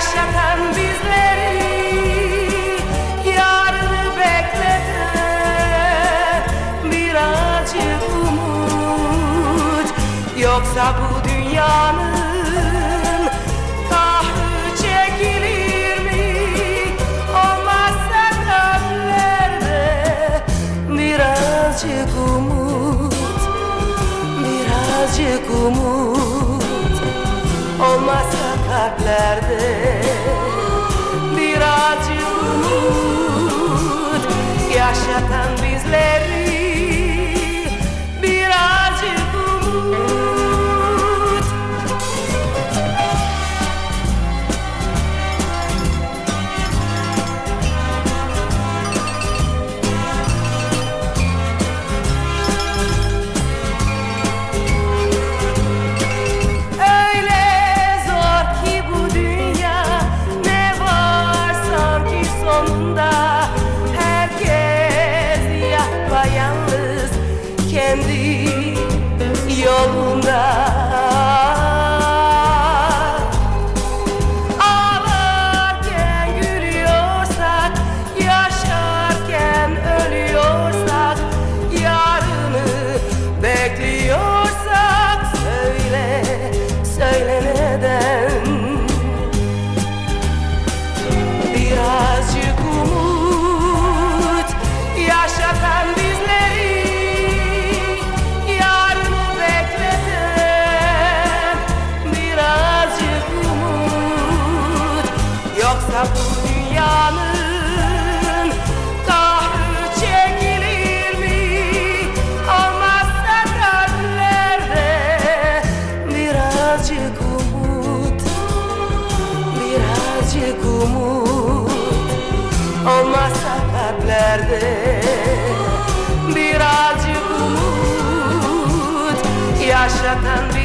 yaşatan bizleri Yarını bekleten birazcık umut Yoksa bu dünyanın kahrı çekilir mi? Olmazsa kalplerde birazcık umut Birazcık umut Olmazsa kalplerde. Birazcık umut Yaşatan bizleri Kendi yolunda Bu dünyanın Kahrı çekilir mi? Olmazsa Birazcık umut Birazcık umut Olmazsa Birazcık umut Yaşatan bizleri